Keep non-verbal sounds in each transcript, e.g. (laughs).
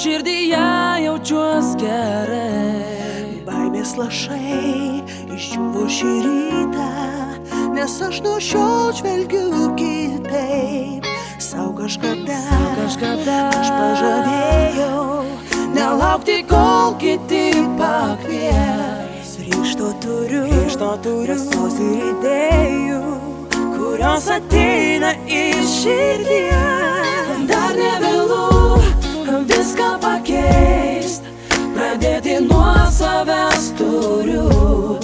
širdyje jaučiuos gerai. Baimės lašai išdžiuvo šį rytą, nes aš nuo šiol žvelgiu kitaip. Sau kažkada, Kažkada aš pažadėjau nelaukti, kol kiti pakvies. Ryšto turiu, Ryžto turiu. drąsos ir idėjų, kurios ateina iš širdies. Dar nevėlu viską pakeist, pradėti nuo savęs turiu.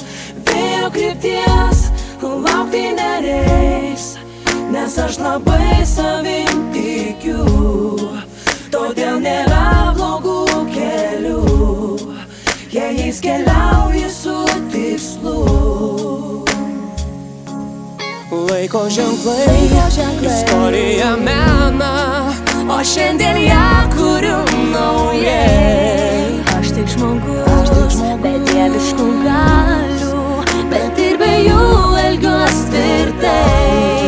Vėjo krypties laukti nereiks, nes aš labai savim tikiu. Todėl nėra blogų kelių, jei jais keliauji su tikslu. Laiko ženklai, istorija mena, o šiandien ją kuriu naujai. Aš tik žmogus, aš tik žmogus, be dieviškų galių, bet ir be jų elgiuos tvirtai.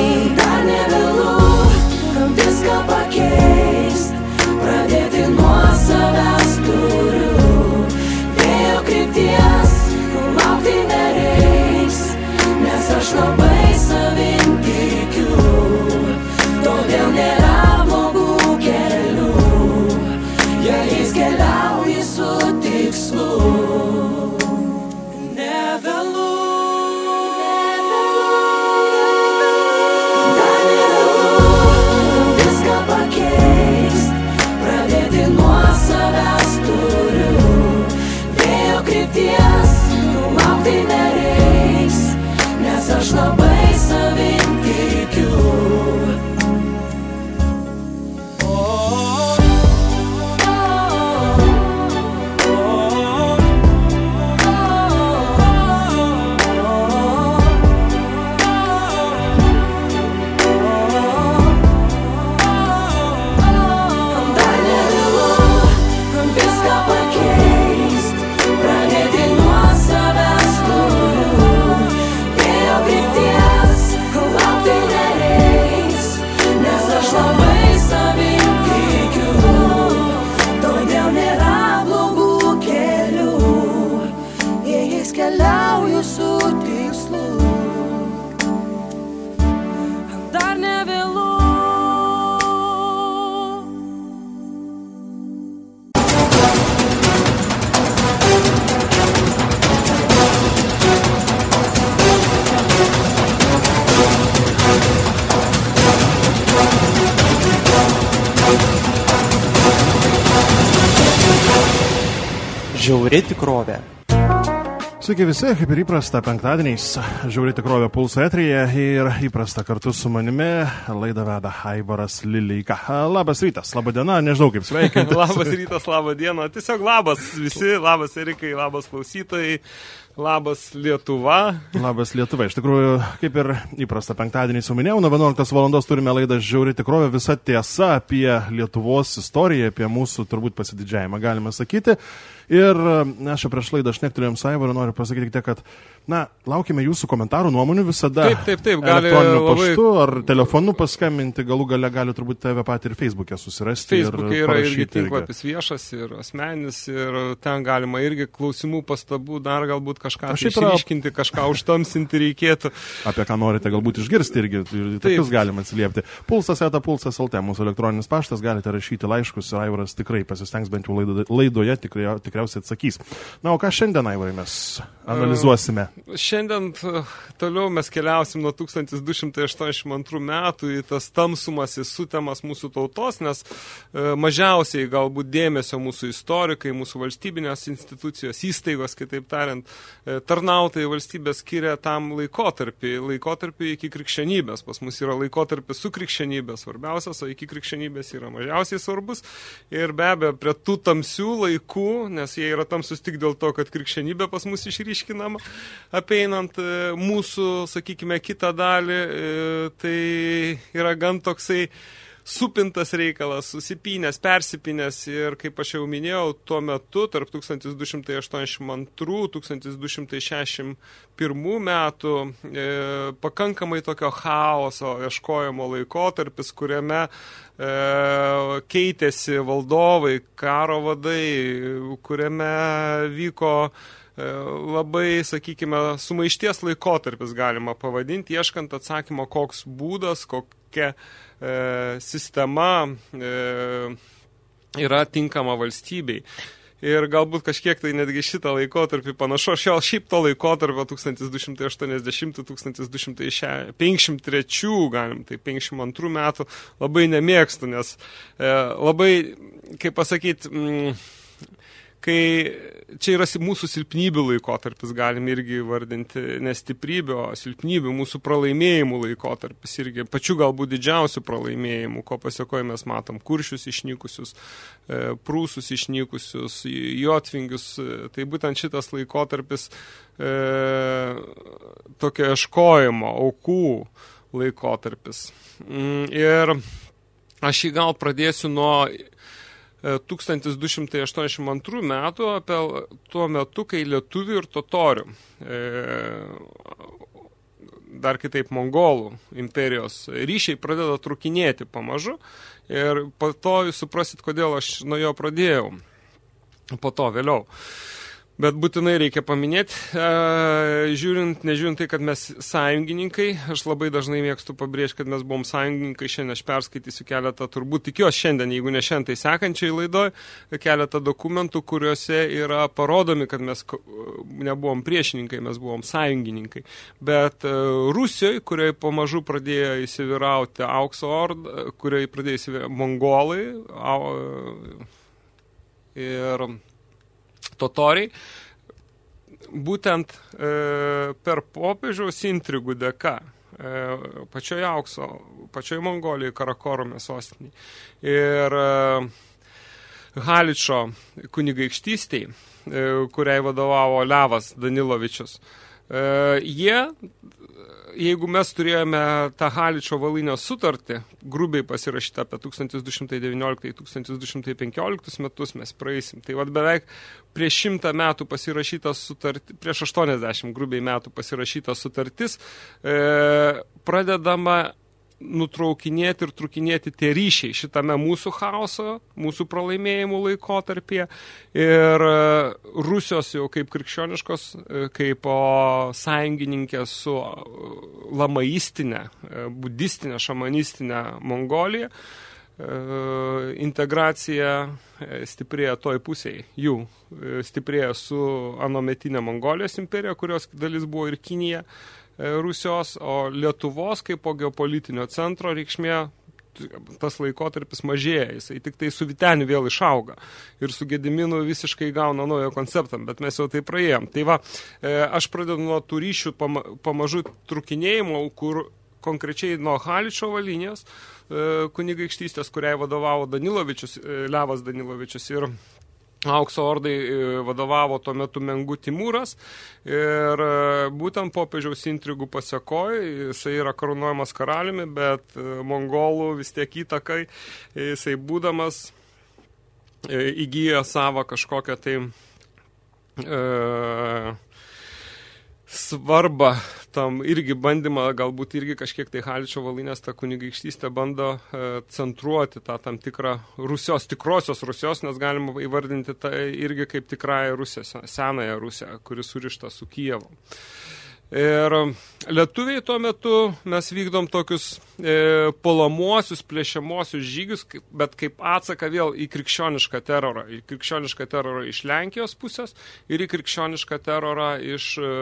Sveiki visi, kaip ir įprasta penktadieniais, žiauri tikrovė pulso etrija ir įprasta kartu su manimi laidą veda Aivaras Lileika. Labas rytas, laba diena, nežinau kaip sveikinti. (laughs) labas rytas, laba diena. Tiesiog labas visi, labas Erikai, labas klausytojai, labas Lietuva. Labas Lietuva. Iš tikrųjų, kaip ir įprasta penktadienį su minėjau, nuo 11 val. turime laidą Žiauri tikrovė, visa tiesa apie Lietuvos istoriją, apie mūsų turbūt pasididžiavimą, galime sakyti. Ir aš čia prieš laidą šnektelėjom Saivarą, noriu pasakyti tik tiek, kad, na, laukime jūsų komentarų, nuomonių visada. Taip, taip, taip, gali elektroniniu labai- paštu ar telefonu paskambinti, galų gale gali turbūt tave pat ir Facebook'e susirasti. Facebook'e ir yra irgi tinklapis viešas ir asmenis ir ten galima irgi klausimų, pastabų, dar galbūt kažką tai šiaip yra- išryškinti, kažką užtamsinti reikėtų. (laughs) apie ką norite galbūt išgirsti irgi, ir tokius galima atsiliepti. Pulsas eta pulsas LT, mūsų elektroninis paštas, galite rašyti laiškus ir Aivaras tikrai pasistengs bent jau laido- laidoje tikrai, tikriausiai atsakys. Na, o ką šiandien, Aivarai, mes analizuosime? Šiandien t- toliau mes keliausim nuo 1282 metų į tas tamsumas, į sutemas mūsų tautos, nes e, mažiausiai galbūt dėmesio mūsų istorikai, mūsų valstybinės institucijos, įstaigos, kitaip tariant, e, tarnautojai valstybės skiria tam laikotarpį, laikotarpį iki krikščionybės. Pas mus yra laikotarpis su krikščionybė svarbiausias, o iki krikščionybės yra mažiausiai svarbus. Ir be abejo, prie tų tamsių laikų, nes jie yra tamsus tik dėl to, kad krikščionybė pas mus išryškinama, apeinant e, mūsų, sakykime, kitą dalį, e, tai yra gan toksai supintas reikalas, susipinęs, persipinęs ir, kaip aš jau minėjau, tuo metu tarp 1282-1261 metų e, pakankamai tokio chaoso ieškojimo laikotarpis, kuriame e, keitėsi valdovai, karo vadai, kuriame vyko e, labai, sakykime, sumaišties laikotarpis galima pavadinti, ieškant atsakymo, koks būdas, kokia sistema e, yra tinkama valstybei. Ir galbūt kažkiek tai netgi šitą laikotarpį panašu, aš jau šiaip to laikotarpio 1280-1253, galim, tai 52 metų labai nemėgstu, nes e, labai, kaip pasakyti, mm, kai čia yra mūsų silpnybių laikotarpis, galim irgi vardinti nestiprybė, o silpnybių, mūsų pralaimėjimų laikotarpis irgi pačių galbūt didžiausių pralaimėjimų, ko pasiekoje mes matom kuršius išnykusius, e, prūsus išnykusius, jotvingius, tai būtent šitas laikotarpis e, tokio ieškojimo, aukų laikotarpis. Mm, ir aš jį gal pradėsiu nuo 1282 metų apie tuo metu, kai lietuvių ir totorių, e, dar kitaip mongolų imperijos ryšiai pradeda trukinėti pamažu ir po to jūs suprasit, kodėl aš nuo jo pradėjau. Po to vėliau. Bet būtinai reikia paminėti, e, žiūrint, nežiūrint tai, kad mes sąjungininkai, aš labai dažnai mėgstu pabrėžti, kad mes buvom sąjungininkai, šiandien aš perskaitysiu keletą, turbūt tikiuosi šiandien, jeigu ne šiandien, tai sekančiai laidoj, keletą dokumentų, kuriuose yra parodomi, kad mes nebuvom priešininkai, mes buvom sąjungininkai. Bet e, Rusijoje, kurioje pamažu pradėjo įsivirauti aukso ordą, kurioje pradėjo įsivirauti mongolai ir totoriai, būtent e, per popiežiaus intrigų dėka e, pačioje aukso, pačioje Mongolijoje, Karakorome sostiniai. Ir e, Haličo kunigaikštystiai, e, kuriai vadovavo Levas Danilovičius, e, jie jeigu mes turėjome tą Haličio valinio sutartį, grubiai pasirašytą apie 1219-1215 metus mes praeisim, tai vad beveik prieš šimtą metų pasirašytas sutartis, prieš 80 grubiai metų pasirašytas sutartis, e, pradedama nutraukinėti ir trukinėti tie ryšiai šitame mūsų chaoso, mūsų pralaimėjimų laikotarpyje. Ir e, Rusijos jau kaip krikščioniškos, e, kaip sąjungininkė su e, lamaistinė, budistinė, šamanistinė Mongolija, integracija stiprėja toj pusėje jų, stiprėja su anometinė Mongolijos imperija, kurios dalis buvo ir Kinija, Rusijos, o Lietuvos kaip po geopolitinio centro reikšmė tas laikotarpis mažėja, jisai tik tai su Viteniu vėl išauga ir su Gediminu visiškai gauna naują konceptą, bet mes jau tai praėjom. Tai va, e, aš pradedu nuo tų ryšių pama, pamažu trukinėjimo, kur konkrečiai nuo Haličio valinijos e, kunigaikštystės, kuriai vadovavo Danilovičius, Levas Danilovičius ir Aukso ordai e, vadovavo tuo metu Mengu Timūras ir e, būtent popiežiaus intrigų pasiekoja, jisai yra karūnuojamas karaliumi, bet e, mongolų vis tiek įtakai, jisai būdamas įgyja savo kažkokią tai e, svarbą tam irgi bandymą, galbūt irgi kažkiek tai Haličio valinės tą kunigaikštystę bando e, centruoti tą tam tikrą Rusijos, tikrosios Rusijos, nes galima įvardinti tai irgi kaip tikrąją Rusiją, senąją Rusiją, kuri surišta su Kijevu. Ir lietuviai tuo metu mes vykdom tokius e, polamuosius, plėšiamuosius žygius, bet kaip atsaka vėl į krikščionišką terorą. Į krikščionišką terorą iš Lenkijos pusės ir į krikščionišką terorą iš e,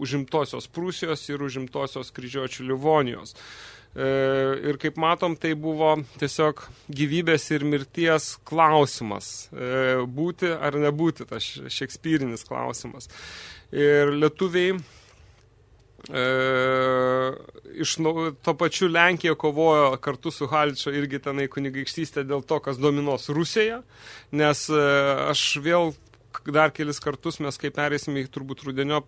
užimtosios Prūsijos ir užimtosios kryžiuočių Livonijos. E, ir kaip matom, tai buvo tiesiog gyvybės ir mirties klausimas. E, būti ar nebūti, tas šekspyrinis klausimas. Ir lietuviai E, iš to pačiu Lenkija kovojo kartu su Haličio irgi tenai kunigaikštystė dėl to, kas dominos Rusijoje, nes e, aš vėl dar kelis kartus mes, kai perėsime į turbūt rudenio,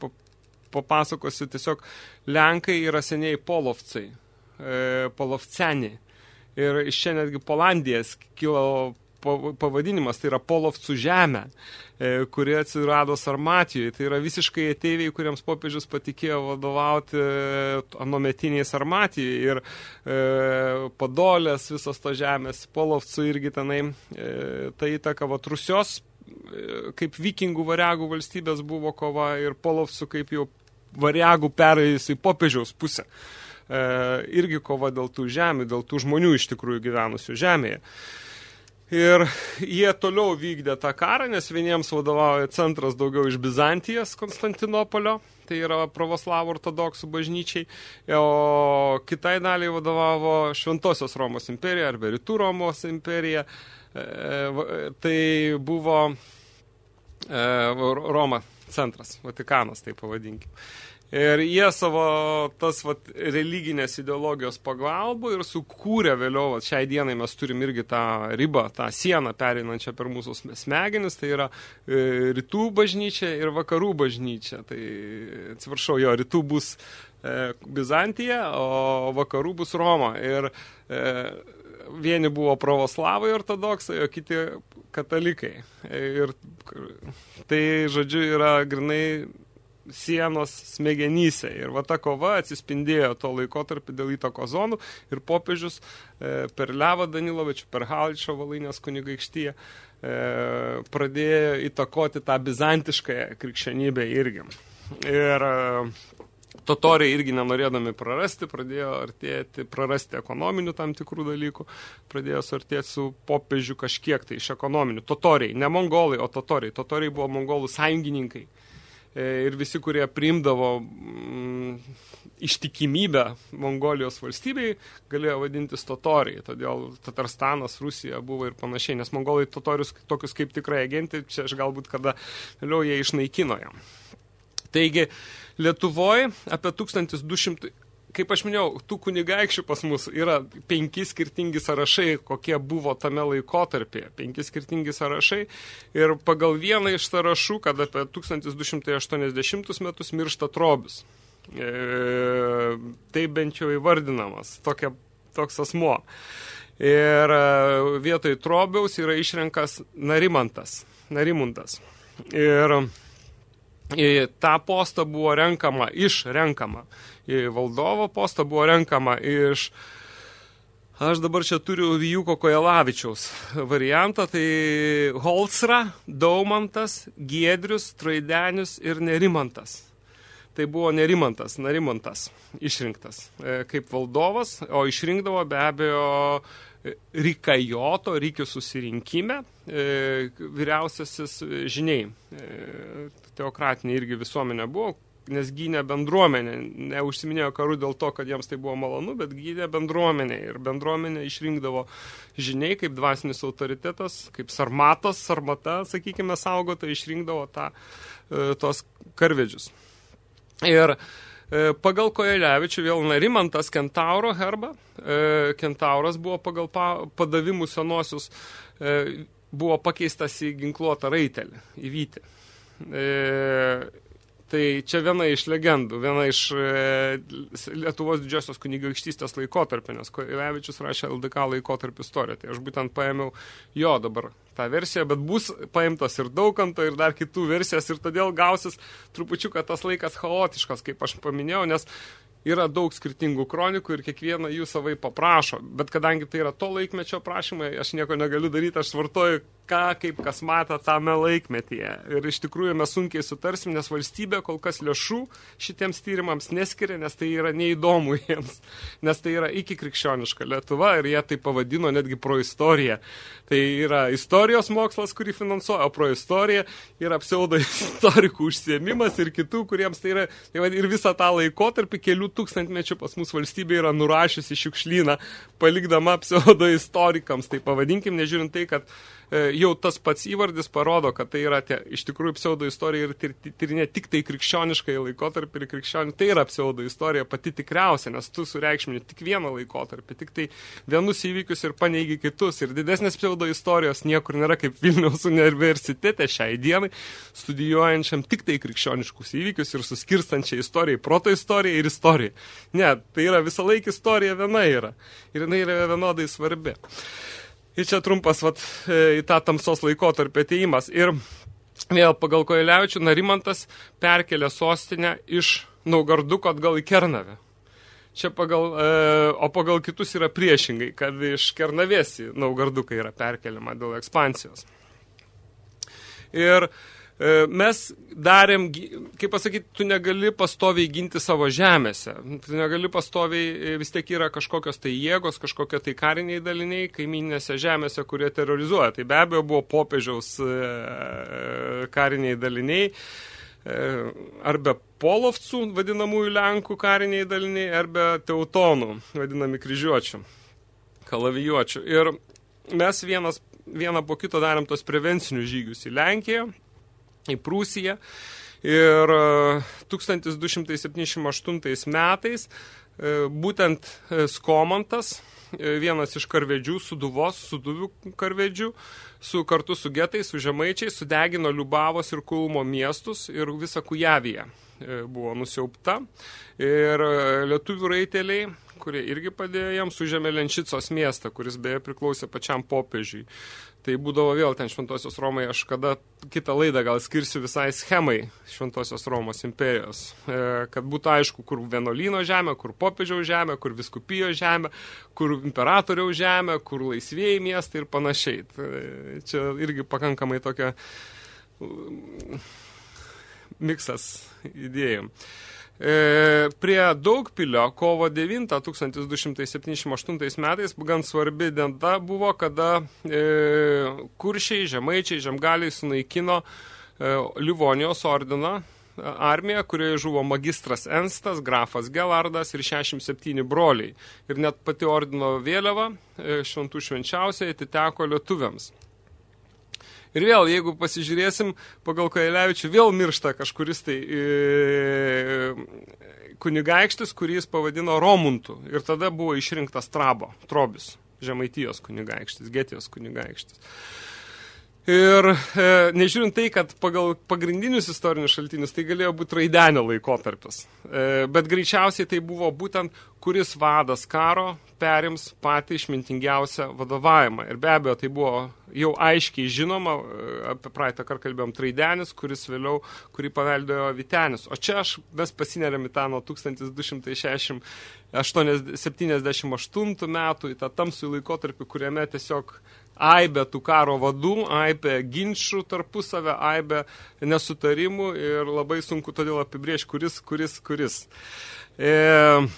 papasakosiu tiesiog Lenkai yra seniai polovcai, e, polovceni. Ir iš čia netgi Polandijas kilo pavadinimas, tai yra Polovcų žemė, e, kuri atsirado Sarmatijoje. Tai yra visiškai ateiviai, kuriems popiežius patikėjo vadovauti e, anometiniai Sarmatijai ir e, Padolės visos to žemės, Polovcų irgi tenai e, ta įtaka, va, Rusios e, kaip vikingų variagų valstybės buvo kova ir Polovcų kaip jau variagų perėjus į popiežiaus pusę. Irgi kova dėl tų žemių, dėl tų žmonių iš tikrųjų gyvenusių žemėje. Ir jie toliau vykdė tą karą, nes vieniems vadovauja centras daugiau iš Bizantijos, Konstantinopolio, tai yra pravoslavų ortodoksų bažnyčiai, o kitai daliai vadovavo Šventosios Romos imperija arba Rytų Romos imperija. E, Tai buvo e, Roma centras, Vatikanas, tai pavadinkim. Ir jie savo tas vat, religinės ideologijos pagalbų ir sukūrė vėliau, vat, šiai dienai mes turim irgi tą ribą, tą sieną pereinančią per mūsų sme- smegenis, tai yra e, rytų bažnyčia ir vakarų bažnyčia. Tai atsiprašau, jo, rytų bus e, Bizantija, o vakarų bus Roma. Ir e, vieni buvo pravoslavai ortodoksai, o kiti katalikai. Ir tai, žodžiu, yra grinai sienos smegenyse. Ir va ta kova atsispindėjo to laikotarpį dėl įtako zonų ir popiežius e, per Levą Danilovičių, per Haličio Valainės kunigaikštyje e, pradėjo įtakoti tą bizantiškąją krikščionybę irgi. Ir e, totoriai irgi nenorėdami prarasti, pradėjo artėti, prarasti ekonominių tam tikrų dalykų, pradėjo suartėti su popiežiu kažkiek tai iš ekonominių. Totoriai, ne mongolai, o totoriai. Totoriai buvo mongolų sąjungininkai. E, Ir visi, kurie priimdavo mm, ištikimybę Mongolijos valstybei, galėjo vadintis totoriai. Todėl Tatarstanas, Rusija buvo ir panašiai, nes mongolai totorius tokius kaip tikrai agenti, čia aš galbūt kada vėliau jie išnaikino jam. Taigi, Lietuvoje apie 1200, kaip aš minėjau, tų kunigaikščių pas mus yra penki skirtingi sąrašai, kokie buvo tame laikotarpėje. Penki skirtingi sąrašai. Ir pagal vieną iš sąrašų, kad apie 1280 metus miršta Trobius. E, tai bent jau įvardinamas tokia, toks asmo. Ir e, vietoj Trobiaus yra išrenkas Narimantas. Narimuntas. Ir tą postą buvo renkama iš renkama. Valdovo postą buvo renkama iš Aš dabar čia turiu Vijuko Kojelavičiaus variantą, tai Holsra, Daumantas, Giedrius, Traidenis ir Nerimantas. Tai buvo Nerimantas, Narimantas išrinktas e, kaip valdovas, o išrinkdavo be abejo Rikajoto, Rykių susirinkime, e, vyriausiasis žiniai. E, teokratinė irgi visuomenė buvo, nes gynė bendruomenę, neužsiminėjo karų dėl to, kad jiems tai buvo malonu, bet gynė bendruomenę ir bendruomenė išrinkdavo žiniai kaip dvasinis autoritetas, kaip sarmatas, sarmata, sakykime, saugota, išrinkdavo tą, e, tos karvedžius. Ir e, pagal Kojelevičių vėl Narimantas Kentauro herbą, e, Kentauras buvo pagal pa, padavimų senosius, e, buvo pakeistas į ginkluotą raitelį, į vytį. Tai čia viena iš legendų, viena iš e, Lietuvos didžiosios kunigaikštystės laikotarpio, nes Koilevičius rašė LDK laikotarpio istoriją. Tai aš būtent paėmiau jo dabar tą versiją, bet bus paimtas ir daukanto, ir dar kitų versijas, ir todėl gausis trupučiuką tas laikas chaotiškas, kaip aš paminėjau, nes yra daug skirtingų kronikų ir kiekvieną jų savai paprašo. Bet kadangi tai yra to laikmečio prašymai, aš nieko negaliu daryti, aš svartoju, ką, kaip kas mato tame laikmetyje. Ir iš tikrųjų mes sunkiai sutarsim, nes valstybė kol kas lėšų šitiems tyrimams neskiria, nes tai yra neįdomu (laughs) jiems. Nes tai yra iki krikščioniška Lietuva ir jie tai pavadino netgi proistorija. Tai yra istorijos mokslas, kurį finansuoja, o proistorija yra pseudo istorikų užsiemimas ir kitų, kuriems tai yra. Tai va, ir visą tą laikotarpį kelių tūkstantmečių pas mus valstybė yra nurašiusi šiukšlyną, palikdama pseudo istorikams. Tai pavadinkim, nežiūrint tai, kad jau tas pats įvardis parodo, kad tai yra tie, iš tikrųjų pseudo istorija ir tyr, tyrinė tik tai krikščioniškai laikotarpį ir krikščionių. Tai yra pseudo istorija pati tikriausia, nes tu sureikšmini tik vieną laikotarpį, tik tai vienus įvykius ir paneigi kitus. Ir didesnės pseudo istorijos niekur nėra kaip Vilniaus universitete šiai dienai, studijuojančiam tik tai krikščioniškus įvykius ir suskirstančią istoriją, proto istoriją ir istoriją. Ne, tai yra visą laiką istorija viena yra. Ir jinai yra vienodai svarbi. Ir čia trumpas vat, e, į tą tamsos laikotarpį ateimas. Ir vėl pagal Koeliaučių Narimantas perkelė sostinę iš Naugarduko atgal į Kernavę. Čia pagal, e, o pagal kitus yra priešingai, kad iš Kernavės į Naugarduką yra perkeliama dėl ekspansijos. Ir e, mes darėm, kaip pasakyti, tu negali pastoviai ginti savo žemėse. Tu negali pastoviai, e, vis tiek yra kažkokios tai jėgos, kažkokie tai kariniai daliniai kaiminėse žemėse, kurie terrorizuoja. Tai be abejo buvo popiežiaus e, kariniai daliniai. E, arba polovcų, vadinamųjų Lenkų kariniai daliniai, arba teutonų, vadinami kryžiuočių, kalavijuočių. Ir mes vienas, vieną po kito darėm tos prevencinius žygius į Lenkiją, į Prūsiją. Ir e, 1278 metais e, būtent e, Skomantas, e, vienas iš karvedžių, suduvos, suduvių karvedžių, su, kartu su getais, su žemaičiais, sudegino Liubavos ir Kulmo miestus ir visą Kujaviją e, buvo nusiaupta. Ir e, lietuvių raiteliai, kurie irgi padėjo jiems, užėmė Lenšicos miestą, kuris beje priklausė pačiam popiežiui. Tai būdavo vėl ten Šventosios Romai, aš kada kitą laidą gal skirsiu visai schemai Šventosios Romos imperijos, e, kad būtų aišku, kur vienuolyno žemė, kur popiežiaus žemė, kur viskupijo žemė, kur imperatoriaus žemė, kur laisvėjai miestai ir panašiai. Tai čia irgi pakankamai tokia mm, miksas idėjų. E, prie Daugpilio kovo 9 1278 metais gan svarbi diena buvo, kada e, kuršiai, žemaičiai, žemgaliai sunaikino e, Livonijos ordiną armiją, kurioje žuvo magistras Enstas, grafas Gelardas ir 67 broliai. Ir net pati ordino vėliava šventų švenčiausiai atiteko lietuviams. Ir vėl, jeigu pasižiūrėsim, pagal Kailiavičių vėl miršta kažkuris tai e, kunigaikštis, kurį jis pavadino Romuntu. Ir tada buvo išrinktas Trabo, Trobis, Žemaitijos kunigaikštis, Getijos kunigaikštis. Ir e, nežiūrint tai, kad pagal pagrindinius istorinius šaltinius tai galėjo būti raidenio laikotarpis. E, bet greičiausiai tai buvo būtent, kuris vadas karo perims patį išmintingiausią vadovavimą. Ir be abejo, tai buvo jau aiškiai žinoma, e, apie praeitą kartą kalbėjom Traidenis, kuris vėliau, kurį paveldėjo Vitenis. O čia aš, mes pasineriam į tą nuo 1278 metų, į tą tamsų laikotarpį, kuriame tiesiog aibė tų karo vadų, aibė ginčių tarpusavę, aibė nesutarimų ir labai sunku todėl apibrėžti, kuris, kuris, kuris. E,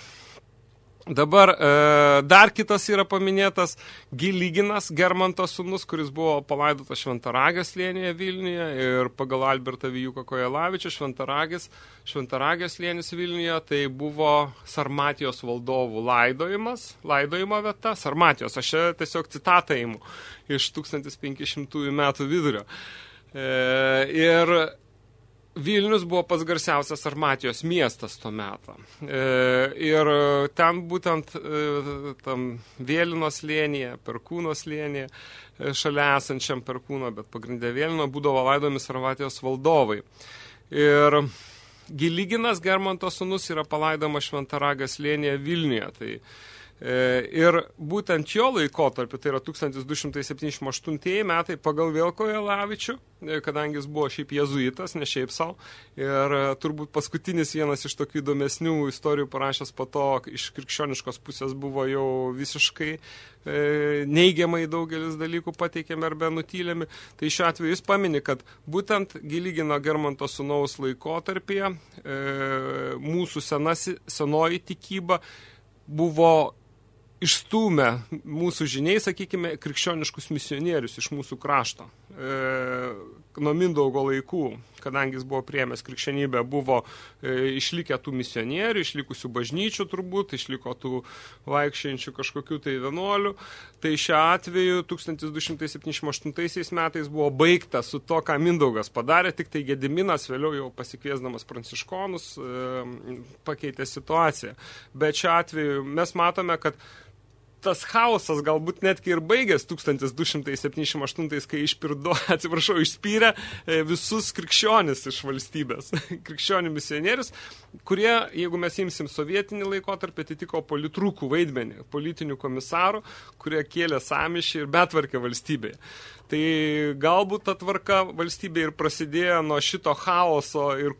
Dabar e, dar kitas yra paminėtas Gilyginas, Germanto sūnus, kuris buvo palaidotas Šventaragės slėnėje Vilniuje ir pagal Albertą Vijuką Kojelavičių Šventaragės, Šventaragės slėnis Vilniuje tai buvo Sarmatijos valdovų laidojimas, laidojimo vieta, Sarmatijos, aš tiesiog citatą įimu iš 1500 metų vidurio. E, ir Vilnius buvo pats garsiausias Armatijos miestas tuo metu. E, ir ten būtent e, tam Vėlino slėnyje, Perkūno slėnyje, e, šalia esančiam Perkūno, bet pagrindė Vėlino būdavo laidomis Armatijos valdovai. Ir Giliginas Germanto sūnus yra palaidomas Šventaragas slėnyje Vilniuje. Tai Ir būtent jo laikotarpiu, tai yra 1278 metai, pagal Vėlko Jelavičių, kadangi jis buvo šiaip jezuitas, ne šiaip savo, ir turbūt paskutinis vienas iš tokių įdomesnių istorijų parašęs po to, iš krikščioniškos pusės buvo jau visiškai e, neigiamai daugelis dalykų pateikėme arba nutylėmi, tai šiuo atveju jis pamini, kad būtent Gilygino Germanto sunaus laikotarpyje e, mūsų senasi, senoji tikyba buvo išstūmę mūsų žiniai, sakykime, krikščioniškus misionierius iš mūsų krašto. E, nuo Mindaugo laikų, kadangi jis buvo priemęs krikščionybę, buvo e, išlikę tų misionierių, išlikusių bažnyčių turbūt, išliko tų vaikščiančių kažkokių tai vienuolių. Tai šiuo atveju 1278 metais buvo baigta su to, ką Mindaugas padarė, tik tai Gediminas vėliau jau pasikviesdamas pranciškonus e, pakeitė situaciją. Bet šiuo atveju mes matome, kad tas chaosas galbūt netgi ir baigęs 1278, kai išpirdo, (laughs) atsiprašau, išspyrė e, visus krikščionis iš valstybės, (laughs) krikščionių misionierius, kurie, jeigu mes imsim sovietinį laikotarpį, atitiko politrukų vaidmenį, politinių komisarų, kurie kėlė samišį ir betvarkė valstybėje. Tai galbūt ta tvarka valstybėje ir prasidėjo nuo šito chaoso ir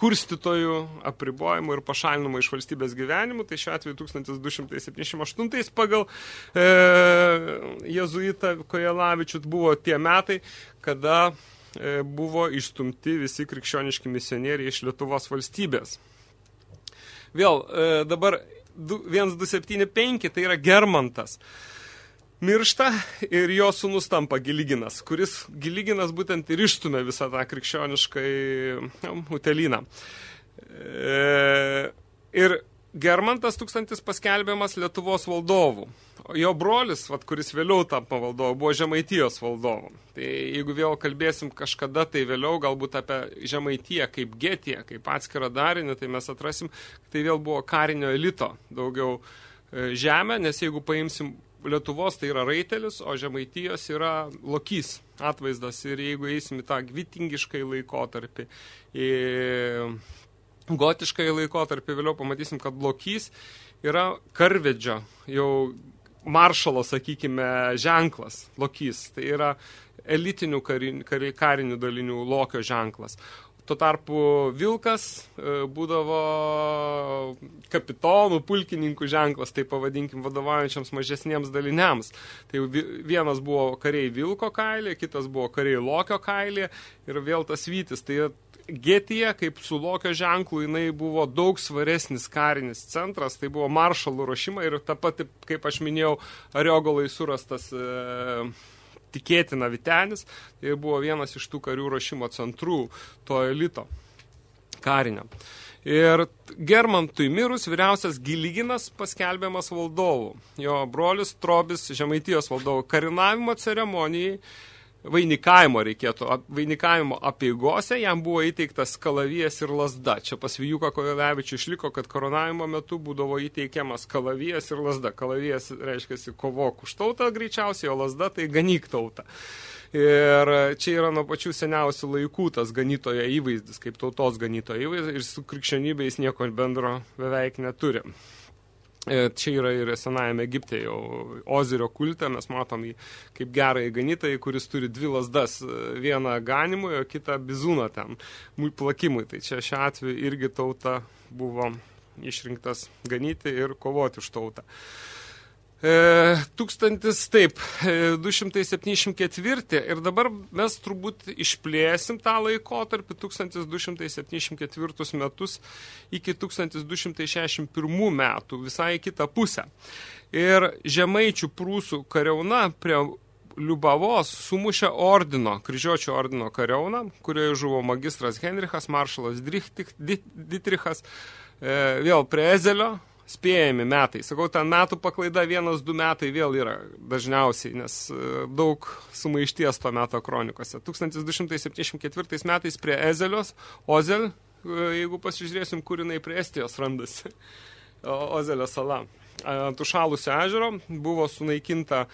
kurstytojų apribojimų ir pašalinimų iš valstybės gyvenimų, tai šiuo atveju 1278 pagal e, jezuitą Kojelavičių buvo tie metai, kada e, buvo išstumti visi krikščioniški misionieriai iš Lietuvos valstybės. Vėl, e, dabar 1275 tai yra Germantas miršta ir jo sunus tampa Giliginas, kuris Giliginas būtent ir išstumė visą tą krikščioniškai ja, utelyną. E, ir Germantas tūkstantis paskelbiamas Lietuvos valdovų. Jo brolis, vat, kuris vėliau tampa valdovu, buvo Žemaitijos valdovu. Tai jeigu vėl kalbėsim kažkada tai vėliau, galbūt apie Žemaitiją kaip getiją, kaip atskirą darinį, tai mes atrasim, tai vėl buvo karinio elito daugiau e, žemę, nes jeigu paimsim Lietuvos tai yra raitelis, o Žemaitijos yra lokys atvaizdas. Ir jeigu eisim į tą gvitingiškai laikotarpį, į gotiškai laikotarpį, vėliau pamatysim, kad lokys yra karvedžio, jau maršalo, sakykime, ženklas, lokys. Tai yra elitinių karinių, karinių dalinių lokio ženklas. Tuo tarpu Vilkas e, būdavo kapitonų, pulkininkų ženklas, tai pavadinkim vadovaujančiams mažesniems daliniams. Tai vienas buvo kariai Vilko kailė, kitas buvo kariai Lokio kailė ir vėl tas Vytis. Tai Getija, kaip su Lokio ženklu, jinai buvo daug svaresnis karinis centras, tai buvo maršalų ruošimai ir ta pati, kaip aš minėjau, Ariogolai surastas e, tikėtina Vitenis, tai buvo vienas iš tų karių ruošimo centrų, to elito karinio. Ir Germantui mirus vyriausias Giliginas paskelbiamas valdovu. Jo brolis Trobis Žemaitijos valdovu karinavimo ceremonijai vainikavimo reikėtų, vainikavimo apieigose jam buvo įteiktas kalavijas ir lasda. Čia pas Vijuką Kojolevičių išliko, kad koronavimo metu būdavo įteikiamas kalavijas ir lasda. Kalavijas reiškia kovok už tautą greičiausiai, o lasda tai ganyk tautą. Ir čia yra nuo pačių seniausių laikų tas ganytojo įvaizdis, kaip tautos ganytojo įvaizdis ir su krikščionybė nieko bendro beveik neturi. E, čia yra ir senajame Egipte jau Ozirio kulte, mes matom jį kaip gerą įganytąjį, kuris turi dvi lasdas, e, vieną ganimui, o kitą bizūną ten, plakimui. Tai čia šiuo atveju irgi tauta buvo išrinktas ganyti ir kovoti už tautą. E, tūkstantis, taip, 274 ir dabar mes turbūt išplėsim tą laikotarpį 1274 metus iki 1261 metų, visai kitą pusę. Ir žemaičių prūsų kariauna prie Liubavos sumušė ordino, kryžiuočio ordino kariauną, kurioje žuvo magistras Henrichas, maršalas Dietrichas, e, vėl prie Ezelio, spėjami metai. Sakau, ten metų paklaida vienas, du metai vėl yra dažniausiai, nes e, daug sumaišties to meto kronikose. 1274 metais prie Ezelios, Ozel, e, jeigu pasižiūrėsim, kur jinai prie Estijos randasi, (laughs) Ozelio sala. Ant užšalusio ežero buvo sunaikinta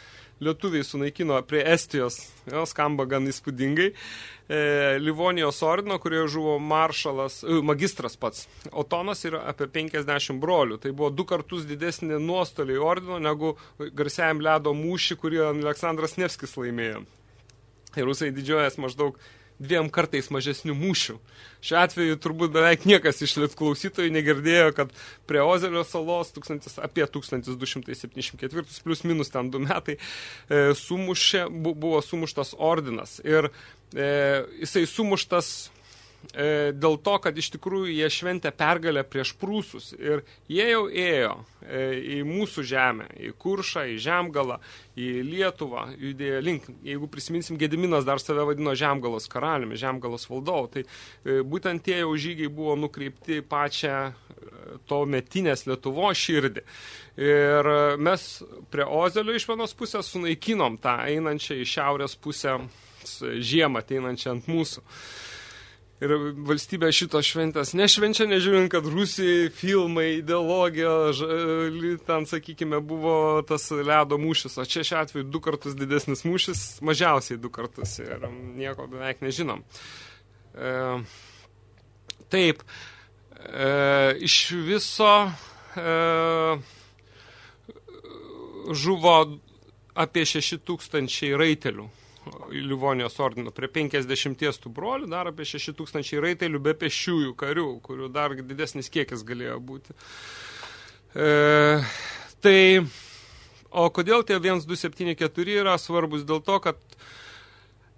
lietuviai sunaikino prie Estijos, jo, skamba gan įspūdingai, e, Livonijos ordino, kurioje žuvo maršalas, e, magistras pats. Otonas yra apie 50 brolių. Tai buvo du kartus didesnė nuostoliai ordino negu garsiajam ledo mūšį, kurį Aleksandras Nevskis laimėjo. Ir rusai didžiuojas maždaug dviem kartais mažesnių mūšių. Šiuo atveju turbūt beveik niekas iš liet klausytojų negirdėjo, kad prie Ozelio salos 1000, apie 1274 plus minus ten du metai e, sumušė, bu, buvo sumuštas ordinas. Ir e, jisai sumuštas e, dėl to, kad iš tikrųjų jie šventė pergalę prieš prūsus ir jie jau ėjo e, į mūsų žemę, į Kuršą, į Žemgalą, į Lietuvą, judėjo link. Jeigu prisiminsim, Gediminas dar save vadino Žemgalos karaliumi, Žemgalos valdovu, tai e, būtent tie jau žygiai buvo nukreipti pačią e, to metinės Lietuvo širdį. Ir mes prie Ozelio iš vienos pusės sunaikinom tą einančią į šiaurės pusę žiemą ateinančią ant mūsų. Ir valstybė šitos šventės nešvenčia, nežiūrint, kad Rusijai filmai, ideologija, ten, sakykime, buvo tas ledo mūšis, o čia šiuo atveju du kartus didesnis mūšis, mažiausiai du kartus ir nieko beveik nežinom. E, taip, e, iš viso e, žuvo apie 6 tūkstančiai raitelių Livonijos ordino. Prie 50 tų brolių dar apie 6 tūkstančiai raitelių be pešiųjų karių, kurių dar didesnis kiekis galėjo būti. E, tai, o kodėl tie 1274 yra svarbus? Dėl to, kad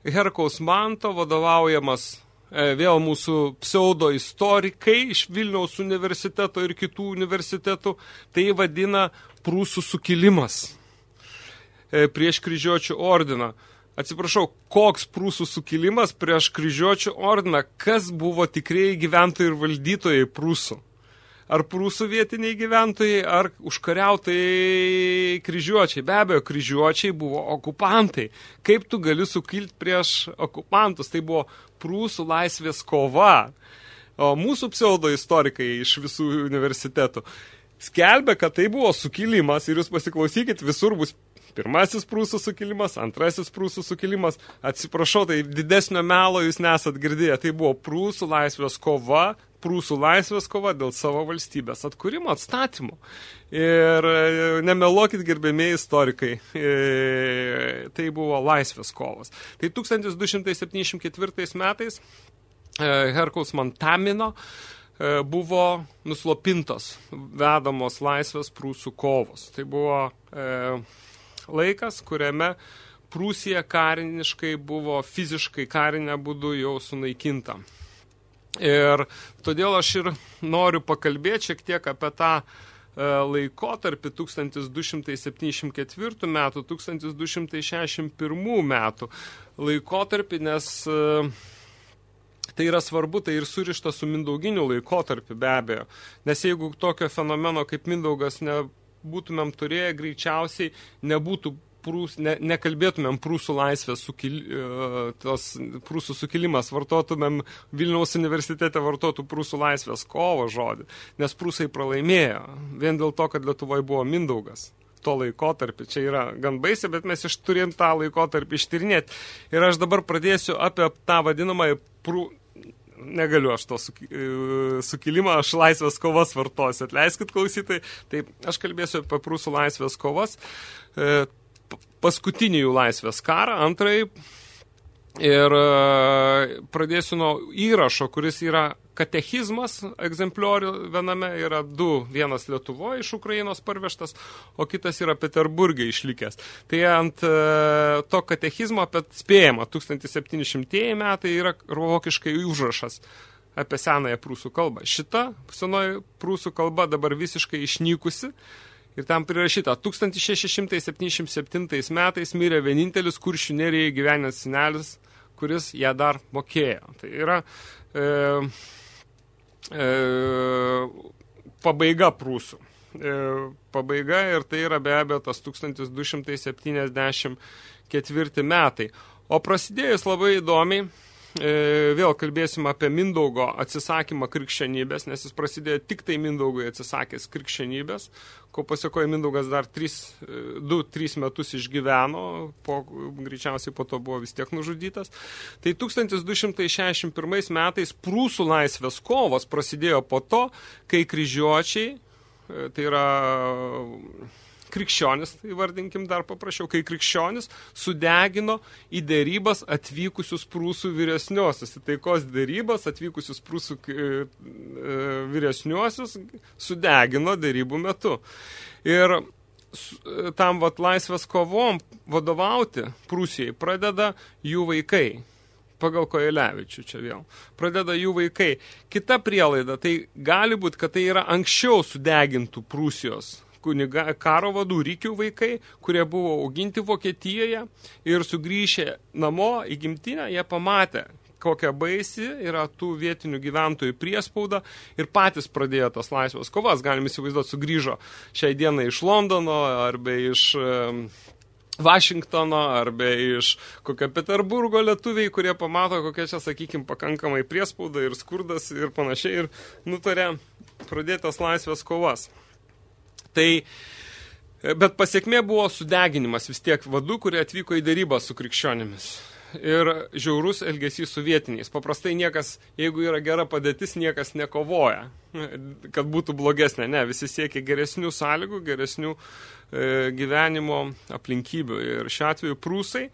Herkaus Manto vadovaujamas e, vėl mūsų pseudo istorikai iš Vilniaus universiteto ir kitų universitetų, tai vadina prūsų sukilimas e, prieš kryžiuočių ordiną. Atsiprašau, koks prūsų sukilimas prieš kryžiuočių ordiną? Kas buvo tikrieji gyventojai ir valdytojai prūsų? Ar prūsų vietiniai gyventojai, ar užkariautai kryžiuočiai? Be abejo, kryžiuočiai buvo okupantai. Kaip tu gali sukilti prieš okupantus? Tai buvo prūsų laisvės kova. O mūsų pseudo istorikai iš visų universitetų skelbia, kad tai buvo sukilimas ir jūs pasiklausykit, visur bus pirmasis prūsų sukilimas, antrasis prūsų sukilimas. Atsiprašau, tai didesnio melo jūs nesat girdėję. Tai buvo prūsų laisvės kova, prūsų laisvės kova dėl savo valstybės atkūrimo, atstatymo. Ir e, nemeluokit gerbėmiai istorikai, e, tai buvo laisvės kovos. Tai 1274 metais e, Herkaus Mantamino e, buvo nuslopintos vedamos laisvės prūsų kovos. Tai buvo e, laikas, kuriame Prūsija kariniškai buvo fiziškai karinė būdu jau sunaikinta. Ir todėl aš ir noriu pakalbėti šiek tiek apie tą e, laikotarpį 1274 metų, 1261 metų laikotarpį, nes e, tai yra svarbu, tai ir surišta su mindauginiu laikotarpiu be abejo. Nes jeigu tokio fenomeno kaip mindaugas nebūtumėm turėję, greičiausiai nebūtų prūs, ne, nekalbėtumėm prūsų laisvės sukil, e, tos prūsų sukilimas, vartotumėm Vilniaus universitete vartotų prūsų laisvės kovo žodį, nes prūsai pralaimėjo vien dėl to, kad Lietuvoje buvo Mindaugas to laikotarpį. Čia yra gan baisi, bet mes iš turėjom tą laikotarpį ištyrinėti. Ir aš dabar pradėsiu apie tą vadinamąjį prū... Negaliu aš to e, sukilimą, aš laisvės kovas vartosiu. Atleiskit klausytai. Tai aš kalbėsiu apie prūsų laisvės kovas. E, paskutinį jų laisvės karą, antrąjį. Ir e, pradėsiu nuo įrašo, kuris yra katechizmas egzempliorių viename yra du, vienas Lietuvoje iš Ukrainos parvežtas, o kitas yra Peterburgė išlikęs. Tai ant e, to katechizmo apie spėjama 1700 metai yra vokiškai užrašas apie senąją prūsų kalbą. Šita senoji prūsų kalba dabar visiškai išnykusi. Ir tam prirašyta, 1677 metais mirė vienintelis kuršių nerijai gyvenęs senelis, kuris ją dar mokėjo. Tai yra e, e, pabaiga prūsų. E, pabaiga ir tai yra be abejo tas 1274 metai. O prasidėjus labai įdomiai, vėl kalbėsim apie Mindaugo atsisakymą krikščionybės, nes jis prasidėjo tik tai Mindaugui atsisakęs krikščionybės, ko pasiekoja Mindaugas dar 2-3 metus išgyveno, po, greičiausiai po to buvo vis tiek nužudytas. Tai 1261 metais prūsų laisvės kovos prasidėjo po to, kai kryžiuočiai, e, tai yra krikščionis, tai vardinkim dar paprašiau, kai krikščionis sudegino į dėrybas atvykusius prūsų vyresniosius, į taikos dėrybas atvykusius prūsų e, e, vyresniosius sudegino dėrybų metu. Ir s- tam vat laisvės kovom vadovauti Prūsijai pradeda jų vaikai. pagal Koelevičių čia vėl. Pradeda jų vaikai. Kita prielaida, tai gali būti, kad tai yra anksčiau sudegintų Prūsijos kuniga, karo vadų rykių vaikai, kurie buvo auginti Vokietijoje ir sugrįžę namo į gimtinę, jie pamatė, kokia baisi yra tų vietinių gyventojų priespauda ir patys pradėjo tas laisvės kovas. Galim įsivaizduoti, sugrįžo šiai dienai iš Londono arba iš Vašingtono arba iš kokio Peterburgo lietuviai, kurie pamato, kokia čia, sakykime, pakankamai priespauda ir skurdas ir panašiai ir nutarė pradėtas laisvės kovas. Tai, bet pasiekmė buvo sudeginimas vis tiek vadų, kurie atvyko į darybą su krikščionimis ir žiaurus elgesys su vietiniais. Paprastai niekas, jeigu yra gera padėtis, niekas nekovoja, kad būtų blogesnė. Ne, visi siekia geresnių sąlygų, geresnių e, gyvenimo aplinkybių. Ir šiuo atveju prūsai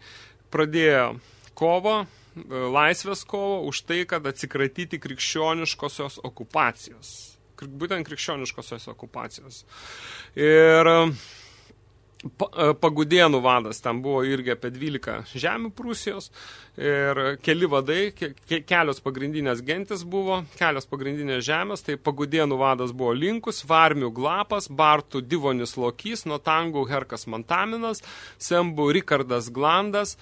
pradėjo kovą, e, laisvės kovą už tai, kad atsikratyti krikščioniškosios okupacijos. Būtent krikščioniškosios okupacijos. Ir E, Pagudienų vadas, ten buvo irgi apie 12 žemių Prūsijos ir keli vadai, ke, kelios pagrindinės gentis buvo, kelios pagrindinės žemės, tai Pagudienų vadas buvo Linkus, Varmių Glapas, Bartų Divonis Lokys, Notangų Herkas Mantaminas, Sembų Rikardas Glandas,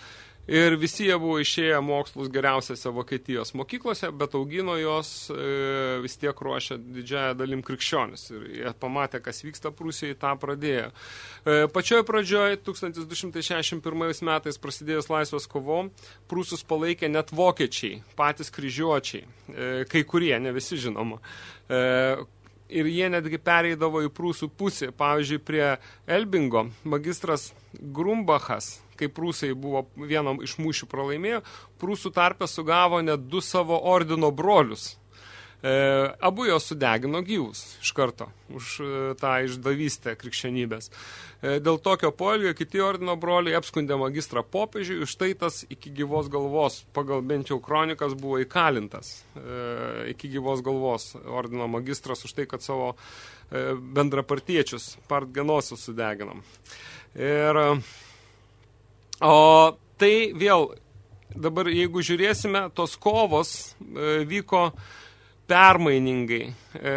Ir visi jie buvo išėję mokslus geriausiose Vokietijos mokyklose, bet augino jos e, vis tiek ruošia didžiąją dalim krikščionis. Ir jie pamatė, kas vyksta Prūsijoje, tą pradėjo. E, pačioje pradžioje 1261 metais prasidėjus laisvės kovom, Prūsus palaikė net vokiečiai, patys kryžiuočiai, e, kai kurie, ne visi žinoma. E, ir jie netgi pereidavo į prūsų pusę. Pavyzdžiui, prie Elbingo magistras Grumbachas kai prūsai buvo vienam iš mūšių pralaimėjo, prūsų tarpę sugavo net du savo ordino brolius. E, abu jos sudegino gyvus iš karto už e, tą išdavystę krikščionybės. E, dėl tokio poelgio kiti ordino broliai apskundė magistrą popiežiui, už tai tas iki gyvos galvos, pagal bent jau kronikas, buvo įkalintas. E, iki gyvos galvos ordino magistras už tai, kad savo e, bendrapartiečius partgenosius sudeginom. Ir e, O tai vėl, dabar jeigu žiūrėsime, tos kovos e, vyko permainingai, e,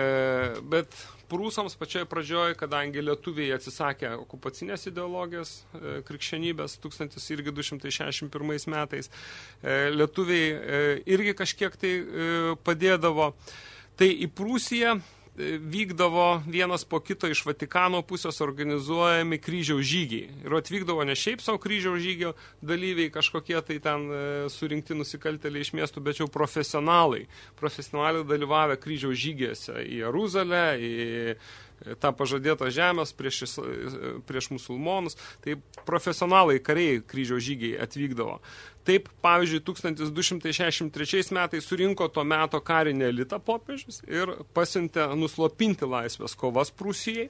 bet prūsams pačioje pradžioje, kadangi lietuviai atsisakė okupacinės ideologijos e, krikščionybės 1261 metais, e, lietuviai e, irgi kažkiek tai e, padėdavo, tai į Prūsiją vykdavo vienas po kito iš Vatikano pusės organizuojami kryžiaus žygiai. Ir atvykdavo ne šiaip savo kryžiaus žygio dalyviai, kažkokie tai ten e, surinkti nusikaltėliai iš miestų, bet jau profesionalai. Profesionaliai dalyvavę kryžiaus žygiuose į Jeruzalę, į tą pažadėtą žemės prieš, prieš musulmonus, tai profesionalai kariai kryžiaus žygiai atvykdavo. Taip, pavyzdžiui, 1263 metais surinko to meto karinę elitą popiežius ir pasiuntė nuslopinti laisvės kovas Prūsijai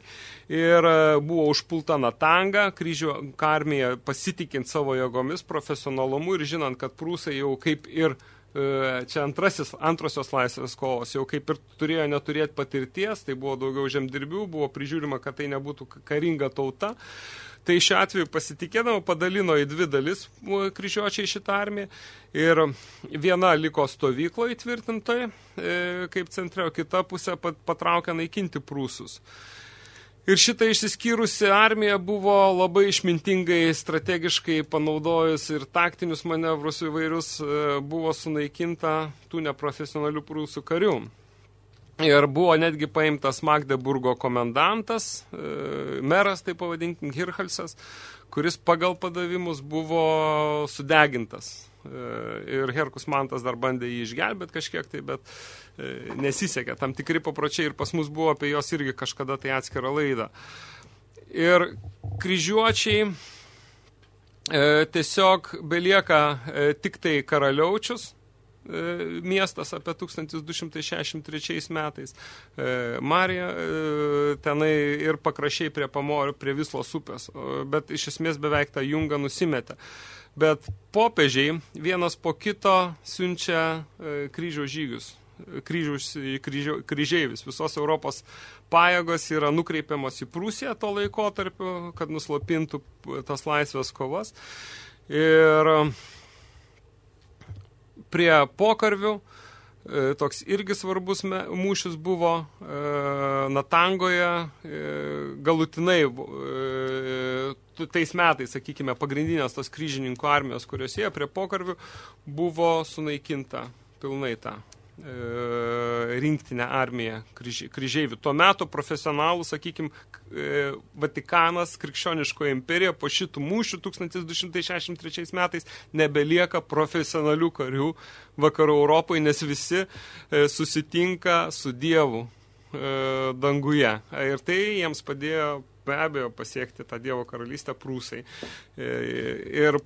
ir e, buvo užpulta Natanga, kryžio armija pasitikint savo jėgomis, profesionalumu ir žinant, kad Prūsai jau kaip ir e, čia antrasis, antrosios laisvės kovos, jau kaip ir turėjo neturėti patirties, tai buvo daugiau žemdirbių, buvo prižiūrima, kad tai nebūtų karinga tauta. Tai šiuo atveju pasitikėdama padalino į dvi dalis kryžiuočiai šitą armiją ir viena liko stovyklo įtvirtintoje kaip centre, o kita pusė patraukė naikinti prūsus. Ir šitą išsiskyrusi armija buvo labai išmintingai, strategiškai panaudojus ir taktinius manevrus įvairius, e, buvo sunaikinta tų neprofesionalių prūsų karių. Ir buvo netgi paimtas Magdeburgo komendantas, e, meras, tai pavadinkim, Hirchalsas, kuris pagal padavimus buvo sudegintas. E, ir Herkus Mantas dar bandė jį išgelbėti kažkiek tai, bet e, nesisekė. Tam tikri papročiai ir pas mus buvo apie jos irgi kažkada tai atskirą laidą. Ir kryžiuočiai tiesiog belieka tik tai karaliaučius, E, miestas apie 1263 metais. E, Marija e, tenai ir pakrašiai prie Pamorio, prie Vislos upės, bet iš esmės beveik tą jungą nusimetė. Bet popiežiai vienas po kito siunčia kryžiaus žygius kryžius, kryžio, kryžeivis. Visos Europos pajėgos yra nukreipiamos į Prūsiją to laikotarpiu, kad nuslopintų tas laisvės kovas. Ir prie pokarvių, e, toks irgi svarbus mūšis buvo e, Natangoje, e, galutinai tais metais, sakykime, pagrindinės tos kryžininkų armijos, kurios jie prie pokarvių, buvo sunaikinta pilnai ta e, rinktinė armija kryži, kryžeivių. Tuo metu profesionalų, sakykime, Vatikanas, krikščioniškoje imperija po šitų mūšių 1263 metais nebelieka profesionalių karių vakarų Europoje, nes visi e, susitinka su Dievu e, danguje. Ir tai jiems padėjo be abejo pasiekti tą Dievo karalystę prūsai. Ir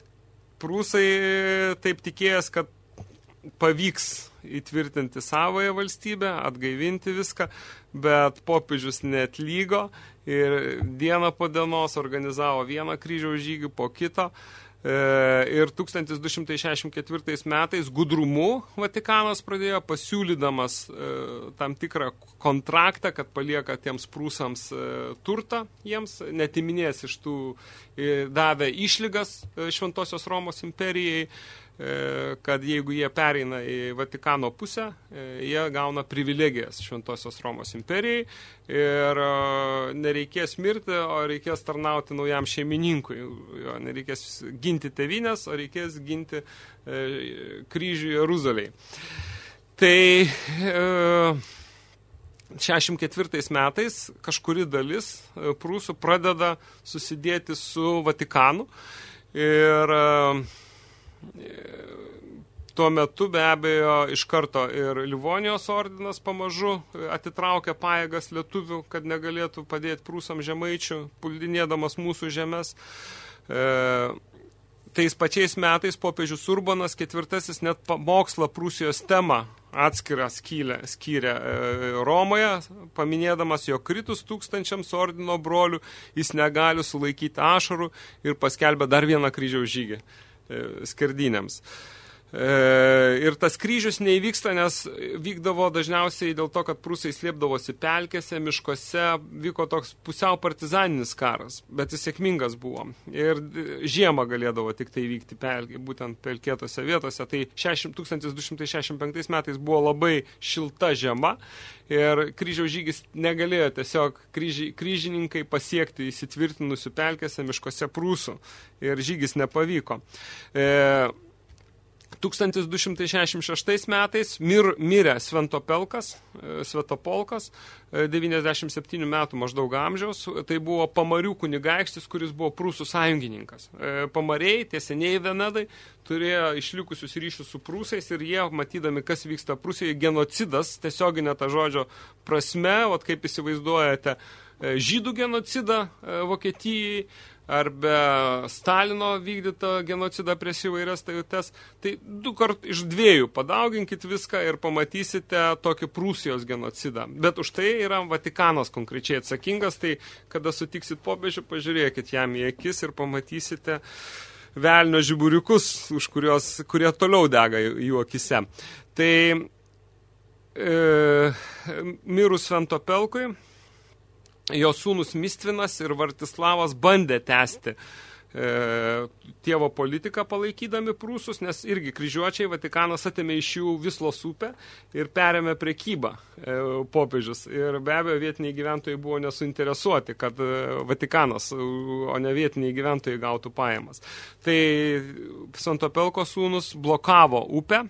prūsai taip tikėjęs, kad pavyks įtvirtinti savoją valstybę, atgaivinti viską, bet popiežius net lygo ir dieną po dienos organizavo vieną kryžiaus žygį po kito. E, Ir 1264 metais gudrumu Vatikanas pradėjo pasiūlydamas e, tam tikrą kontraktą, kad palieka tiems prūsams e, turtą jiems, netiminės iš tų davė išlygas Šventosios Romos imperijai, kad jeigu jie pereina į Vatikano pusę, e, jie gauna privilegijas Šventosios Romos imperijai ir e, nereikės mirti, o reikės tarnauti naujam šeimininkui. Jo, nereikės ginti tevinės, o reikės ginti e, kryžių Jeruzaliai. Tai e, 64 metais kažkuri dalis e, prūsų pradeda susidėti su Vatikanu ir e, tuo metu be abejo iš karto ir Livonijos ordinas pamažu atitraukė pajėgas lietuvių, kad negalėtų padėti prūsam žemaičių, puldinėdamas mūsų žemės. E, tais pačiais metais popiežius Urbanas ketvirtasis net pamokslą Prūsijos temą atskirą skylę, skyrė e, Romoje, paminėdamas jo kritus tūkstančiams ordino brolių, jis negali sulaikyti ašarų ir paskelbė dar vieną kryžiaus žygį e, skerdynėms. E, ir tas kryžius neįvyksta, nes vykdavo dažniausiai dėl to, kad prūsai slėpdavosi pelkėse, miškose, vyko toks pusiau partizaninis karas, bet jis sėkmingas buvo. Ir žiemą galėdavo tik tai vykti pelkė, būtent pelkėtose vietose. Tai 60, 1265 metais buvo labai šilta žiema ir kryžiaus žygis negalėjo tiesiog kryži, kryžininkai pasiekti įsitvirtinusių pelkėse miškose prūsų ir žygis nepavyko. E, 1266 metais mir, mirė Sventopelkas, e, Svetopolkas, e, 97 metų maždaug amžiaus. Tai buvo Pamarių kunigaikštis, kuris buvo prūsų sąjungininkas. E, Pamariai, tie senieji venedai, turėjo išlikusius ryšius su prūsais ir jie, matydami, kas vyksta Prūsijoje, genocidas, tiesioginė ta žodžio prasme, vat kaip įsivaizduojate, e, žydų genocidą e, Vokietijai, arba Stalino vykdytą genocidą prieš įvairias tautes, tai du kart iš dviejų padauginkit viską ir pamatysite tokį Prūsijos genocidą. Bet už tai yra Vatikanas konkrečiai atsakingas, tai kada sutiksit popiežių, pažiūrėkit jam į akis ir pamatysite velnio žiburiukus, už kurios, kurie toliau dega jų akise. Tai e, mirus Sventopelkui, jo sūnus Mistvinas ir Vartislavas bandė tęsti e, tėvo politiką palaikydami prūsus, nes irgi kryžiuočiai Vatikanas atėmė iš jų Vislos upę ir perėmė prekybą e, popiežius. Ir be abejo vietiniai gyventojai buvo nesuinteresuoti, kad e, Vatikanas, o ne vietiniai gyventojai gautų pajamas. Tai Santopelko sūnus blokavo upę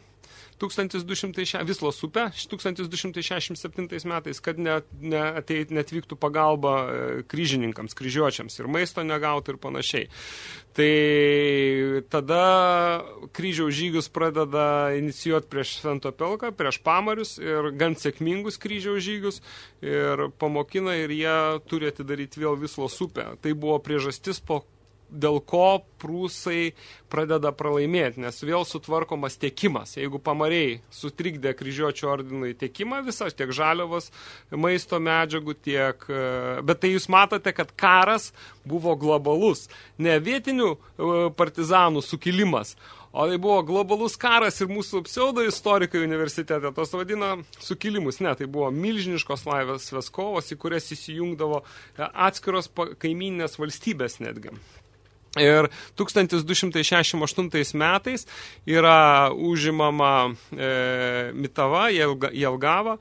1200 Vislos upę 1267 metais, kad net, ne, ateit, netvyktų pagalba e, kryžininkams, kryžiuočiams ir maisto negautų ir panašiai. Tai tada kryžiaus žygius pradeda inicijuoti prieš Svento Pelką, prieš Pamarius ir gan sėkmingus kryžiaus žygius ir pamokina ir jie turi atidaryti vėl Vislos upę. Tai buvo priežastis, po dėl ko prūsai pradeda pralaimėti, nes vėl sutvarkomas tiekimas. Jeigu pamariai sutrikdė kryžiuočio ordinui tiekimą visą, tiek žaliavos, maisto medžiagų, tiek... e, Bet tai jūs matote, kad karas buvo globalus. Ne vietinių e, partizanų sukilimas, O tai buvo globalus karas ir mūsų pseudo istorikai universitete tos vadina sukilimus. Ne, tai buvo milžiniškos laivės Veskovos, į kurias įsijungdavo e, atskiros kaiminės valstybės netgi. Ir 1268 metais yra užimama e, Mitava, Jelga, Jelgava.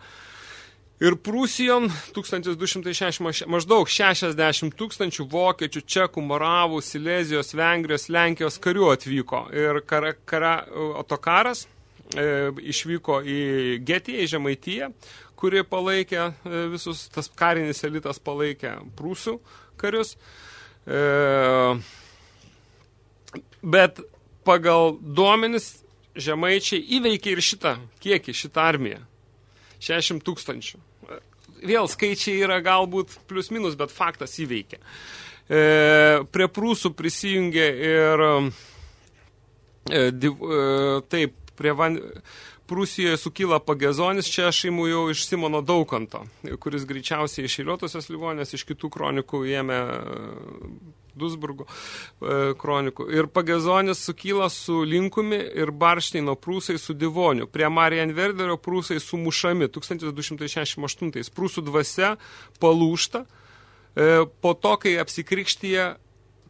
Ir Prūsijon 1260 maždaug 60 tūkstančių vokiečių, čekų, moravų, Silezijos, Vengrijos, Lenkijos karių atvyko. Ir kara, kara, otokaras e, išvyko į Getiją, į Žemaitiją, kuri palaikė e, visus, tas karinis elitas palaikė prūsų karius. E, bet pagal duomenis žemaičiai įveikė ir šitą kiekį, šitą armiją. 60 tūkstančių. Vėl skaičiai yra galbūt plus minus, bet faktas įveikė. E, prie prūsų prisijungė ir e, div, e, taip, prie van, Prūsijoje sukyla pagezonis, čia aš imu jau iš Simono Daukanto, kuris greičiausiai iš Eiliuotosios Livonės, iš kitų kronikų ėmė Dusburgo e, kronikų. Ir Pagezonis sukyla su Linkumi ir Baršteino prūsai su Divoniu. Prie Marienverderio prūsai sumušami 1268. Prūsų dvasia palūšta e, po to, kai apsikrikštyje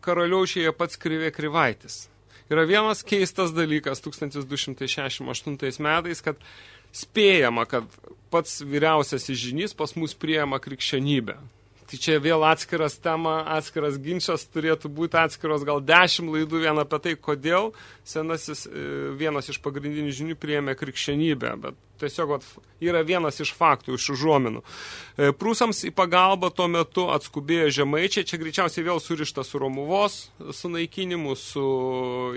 karaliaušėje pats krivė krivaitis. Yra vienas keistas dalykas 1268 metais, kad spėjama, kad pats vyriausias žinys pas mus priema krikščionybę. Tai čia vėl atskiras tema, atskiras ginčas, turėtų būti atskiros gal dešimt laidų vien apie tai, kodėl senasis e, vienas iš pagrindinių žinių priėmė krikščionybę, bet tiesiog vat, yra vienas iš faktų, iš užuominų. E, prūsams į pagalbą tuo metu atskubėjo žemaičiai, čia greičiausiai vėl surišta su Romuvos sunaikinimu, su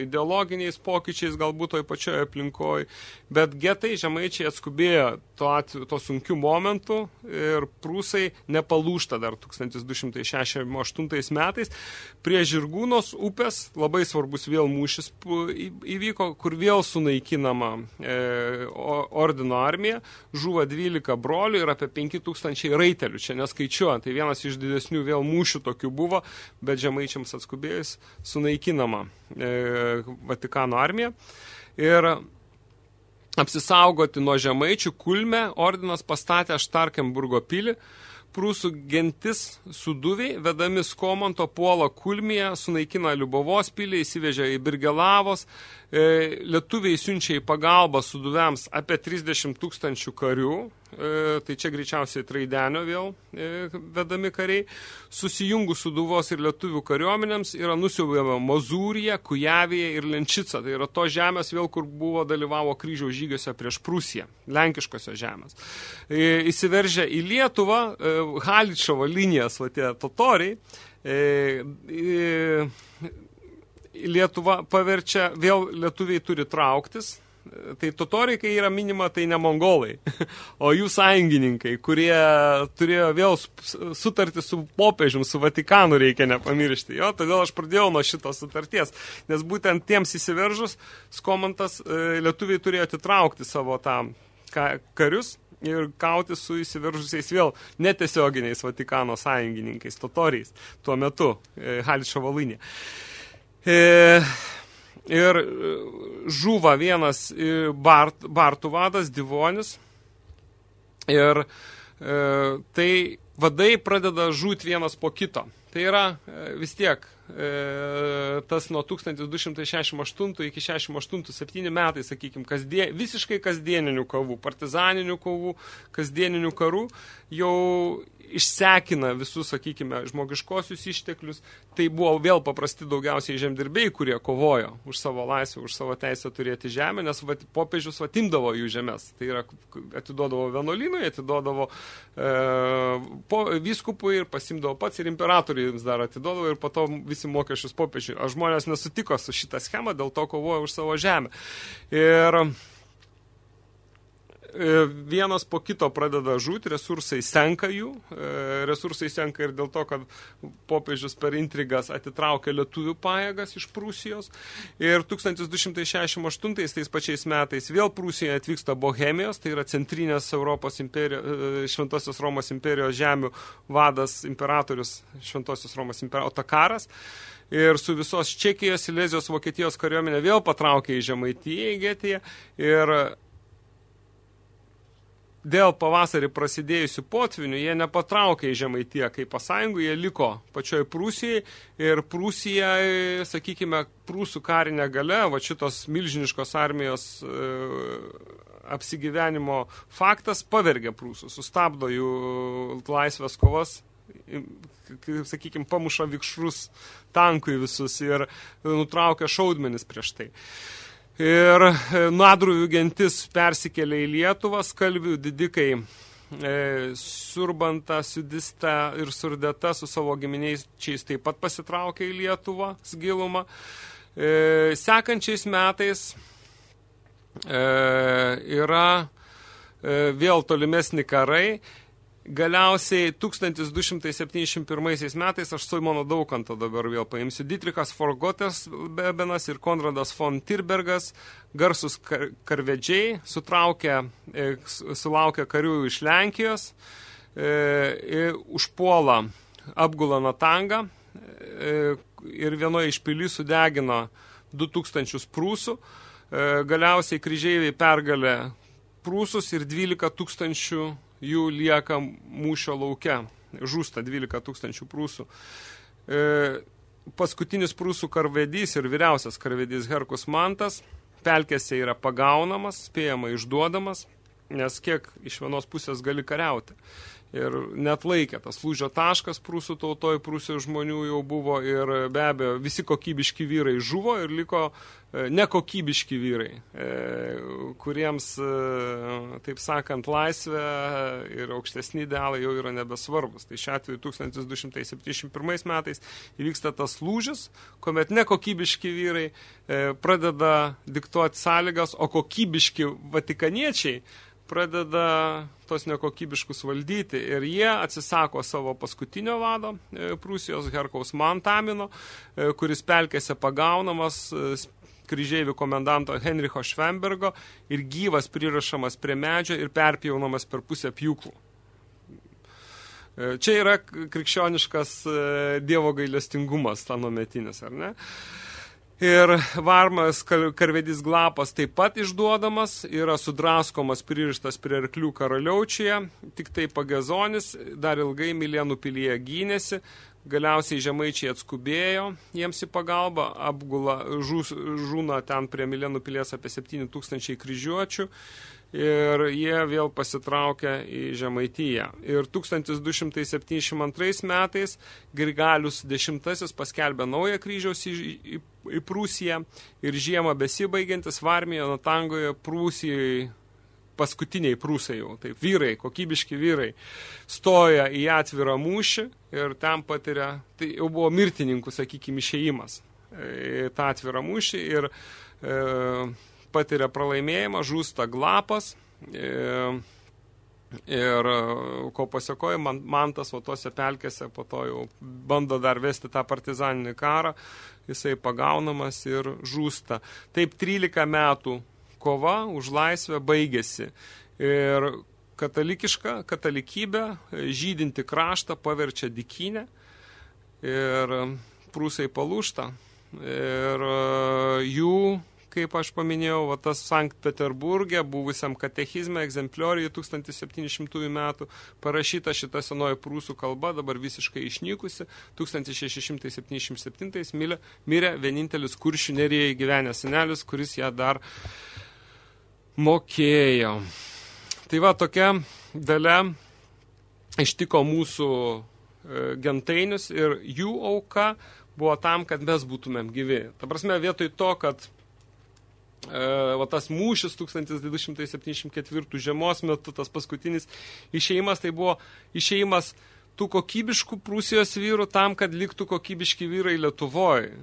ideologiniais pokyčiais, galbūt toj pačioje aplinkoje, bet getai žemaičiai atskubėjo to, atveju, to sunkių momentų ir prūsai nepalūšta dar 1268 metais. Prie Žirgūnos upės labai svarbus vėl mūšis įvyko, kur vėl sunaikinama e, ordino armija, žuvo 12 brolių ir apie 5000 raitelių, čia neskaičiuojant, tai vienas iš didesnių vėl mūšių tokių buvo, bet žemaičiams atskubėjus sunaikinama e, Vatikano armija. Ir apsisaugoti nuo žemaičių kulme ordinas pastatė Štarkenburgo pilį, prūsų gentis suduviai, vedami Skomonto puola Kulmiją, sunaikina Liubovos pilį, įsivežė į Birgelavos, lietuviai siunčia į pagalbą suduviams apie 30 tūkstančių karių, E, tai čia greičiausiai Traidenio vėl e, vedami kariai, susijungus su Duvos ir lietuvių kariuomenėms yra nusiaubėma Mazūrija, Kujavija ir Lenčica. Tai yra to žemės vėl, kur buvo dalyvavo kryžiaus žygiuose prieš Prūsiją, lenkiškosios žemės. E, įsiveržę į Lietuvą, Haličovo linijas, va tie totoriai, Lietuva paverčia, vėl lietuviai turi trauktis, tai totoriai, kai yra minima, tai ne mongolai, (laughs) o jų sąjungininkai, kurie turėjo vėl sutartį su popiežium, su Vatikanu reikia nepamiršti. Jo, todėl aš pradėjau nuo šitos sutarties, nes būtent tiems įsiveržus Skomantas e, lietuviai turėjo atitraukti savo tą karius ir kauti su įsiveržusiais vėl netiesioginiais Vatikano sąjungininkais, totoriais, tuo metu e, Haličo valynė. E, ir e, žuva vienas e, Bart, Bartų vadas, Divonis. Ir e, tai vadai pradeda žūti vienas po kito. Tai yra e, vis tiek e, tas nuo 1268 iki 68, 7 metai, sakykime, kasdien, visiškai kasdieninių kovų, partizaninių kovų, kasdieninių karų, jau išsekina visus, sakykime, žmogiškosius išteklius. Tai buvo vėl paprasti daugiausiai žemdirbiai, kurie kovojo už savo laisvę, už savo teisę turėti žemę, nes va, popiežius atimdavo jų žemės. Tai yra, atiduodavo vienuolinui, atiduodavo e, po, vyskupui ir pasimdavo pats ir imperatoriui jums dar atiduodavo ir po to visi mokesčius popiežiui. O žmonės nesutiko su šitą schemą, dėl to kovojo už savo žemę. Ir vienas po kito pradeda žūti, resursai senka jų, e, resursai senka ir dėl to, kad popiežius per intrigas atitraukė lietuvių pajėgas iš Prūsijos. Ir 1268 tais pačiais metais vėl Prūsijoje atvyksta Bohemijos, tai yra centrinės Europos imperijos, e, Šventosios Romos imperijos žemių vadas imperatorius Šventosios Romos imperijos Otakaras. Ir su visos Čekijos, Silezijos, Vokietijos kariuomenė vėl patraukė į Žemaitiją, į Getiją. Ir dėl pavasarį prasidėjusių potvinių jie nepatraukė į Žemaitiją kaip pasąjungų, jie liko pačioj Prūsijai ir Prūsija, sakykime, Prūsų karinė gale, va šitos milžiniškos armijos e, apsigyvenimo faktas pavergia Prūsų, sustabdo jų laisvės kovas sakykime, pamuša vikšrus tankui visus ir nutraukia šaudmenis prieš tai. Ir e, nadruvių gentis persikėlė į Lietuvą, skalvių didikai e, Surbanta, Sudista ir Surdeta su savo giminiais taip pat pasitraukė į Lietuvą gilumą. E, sekančiais metais e, yra e, vėl tolimesni karai Galiausiai 1271 metais aš Soimono Daukanto dabar vėl paimsiu. Dietrichas Forgotas Bebenas ir Konradas von Tirbergas, garsus kar karvedžiai, sutraukė, e, sulaukė karių iš Lenkijos, e, užpuola apgulą Natangą e, ir vienoje iš pilių sudegino 2000 prūsų. E, galiausiai kryžeiviai pergalė prūsus ir 12 tūkstančių jų lieka mūšio lauke, žūsta 12 tūkstančių prūsų. E, paskutinis prūsų karvedys ir vyriausias karvedys Herkus Mantas pelkėse yra pagaunamas, spėjama išduodamas, nes kiek iš vienos pusės gali kariauti ir net laikė tas lūžio taškas prūsų tautoj, prūsijos žmonių jau buvo ir be abejo visi kokybiški vyrai žuvo ir liko e, nekokybiški vyrai, e, kuriems, e, taip sakant, laisvė ir aukštesni idealai jau yra nebesvarbus. Tai šiuo atveju 1271 metais įvyksta tas lūžis, kuomet nekokybiški vyrai pradeda diktuoti sąlygas, o kokybiški vatikaniečiai pradeda tos nekokybiškus valdyti ir jie atsisako savo paskutinio vado, e, Prūsijos Herkaus Mantamino, e, kuris pelkėse pagaunamas e, kryžeivių komendanto Henricho Švembergo ir gyvas prirašamas prie medžio ir perpjaunamas per pusę pjūklų. Čia yra krikščioniškas dievo gailestingumas, ta nuometinis, ar ne? Ir varmas karvedys glapas taip pat išduodamas, yra sudraskomas pririštas prie arklių karaliaučyje, tik tai pagezonis dar ilgai Milienų pilyje gynėsi, galiausiai žemaičiai atskubėjo jiems į pagalbą, apgula žūs, žūna ten prie Milienų pilies apie 7 tūkstančiai kryžiuočių ir jie vėl pasitraukia į Žemaitiją. Ir 1272 metais Grigalius X paskelbė naują kryžiaus į, į, į Prūsiją ir žiemą besibaigiantis Varmijoje, Natangoje, Prūsijoje paskutiniai prūsai jau, taip, vyrai, kokybiški vyrai, stoja į atvirą mūšį ir ten patiria, tai jau buvo mirtininkų, sakykime, išėjimas į tą atvirą mūšį ir e, patiria pralaimėjimą, žūsta glapas ir, ir ko pasiekoja, man, mantas o tose pelkėse po to jau bando dar vesti tą partizaninį karą, jisai pagaunamas ir žūsta. Taip 13 metų kova už laisvę baigėsi. Ir katalikiška, katalikybė, žydinti kraštą paverčia dikinę ir prūsai palūšta. Ir jų kaip aš paminėjau, va, tas Sankt Peterburgė, buvusiam katechizme, egzempliorijai 1700 metų, parašyta šita senoji prūsų kalba, dabar visiškai išnykusi, 1677 mirė, mirė vienintelis kuršių nerijai gyvenęs senelis, kuris ją dar mokėjo. Tai va, tokia dalia ištiko mūsų e, gentainius ir jų auka buvo tam, kad mes būtumėm gyvi. Ta prasme, vietoj to, kad va tas mūšis 1274 žiemos metu, tas paskutinis išėjimas, tai buvo išėjimas tų kokybiškų Prūsijos vyrų tam, kad liktų kokybiški vyrai Lietuvoje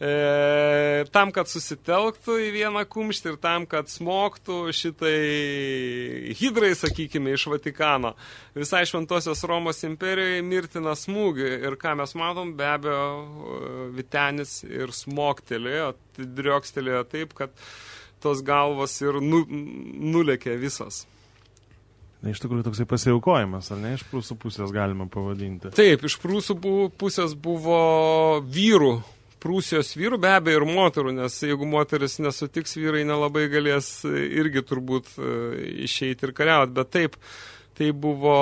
e, tam, kad susitelktų į vieną kumštį ir tam, kad smoktų šitai hidrai, sakykime, iš Vatikano, visai šventosios Romos imperijoje mirtiną smūgį. Ir ką mes matom, be abejo, Vitenis ir smoktelėjo, driokstelėjo taip, kad tos galvos ir nu, nulėkė visas. Na, iš tikrųjų toksai pasiaukojimas, ar ne, iš prūsų pusės galima pavadinti? Taip, iš prūsų pusės buvo vyrų Prūsijos vyrų, be abejo ir moterų, nes jeigu moteris nesutiks, vyrai nelabai galės irgi turbūt išeiti ir kariauti, bet taip, tai buvo,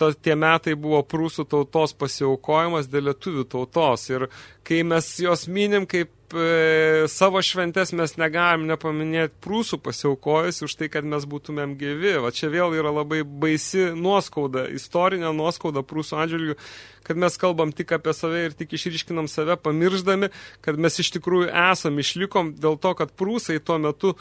ta, tie metai buvo prūsų tautos pasiaukojimas dėl lietuvių tautos. Ir kai mes jos minim kaip e, savo šventes, mes negalim nepaminėti prūsų pasiaukojus už tai, kad mes būtumėm gyvi. Va čia vėl yra labai baisi nuoskauda, istorinė nuoskauda prūsų atžvilgių kad mes kalbam tik apie save ir tik išryškinam save, pamirždami, kad mes iš tikrųjų esam, išlikom dėl to, kad prūsai tuo metu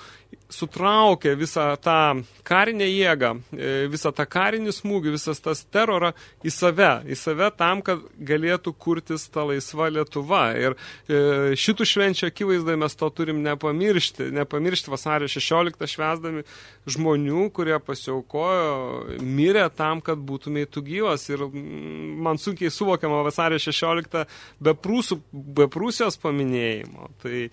sutraukė visą tą karinę jėgą, e, visą tą karinį smūgį, visas tas terorą į save, į save tam, kad galėtų kurtis ta laisva Lietuva. Ir e, šitų švenčių akivaizdai mes to turim nepamiršti, nepamiršti vasario 16 švesdami žmonių, kurie pasiaukojo, mirė tam, kad būtumei tu gyvas. Ir man sunkiai sunkiai suvokiama vasario 16 be, prūsų, be Prūsijos paminėjimo. Tai,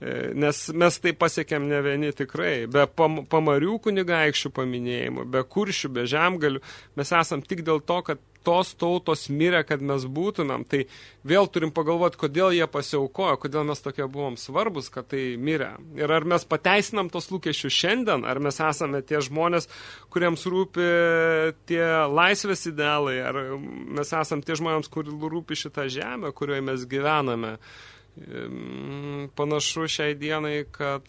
e, nes mes tai pasiekėm ne vieni tikrai. Be pam, pamarių kunigaikščių paminėjimo, be kuršių, be žemgalių. Mes esam tik dėl to, kad tos tautos mirė, kad mes būtumėm, tai vėl turim pagalvoti, kodėl jie pasiaukojo, kodėl mes tokie buvom svarbus, kad tai mirė. Ir ar mes pateisinam tos lūkesčius šiandien, ar mes esame tie žmonės, kuriems rūpi tie laisvės idealai, ar mes esame tie žmonėms, kur rūpi šitą žemę, kurioje mes gyvename. Panašu šiai dienai, kad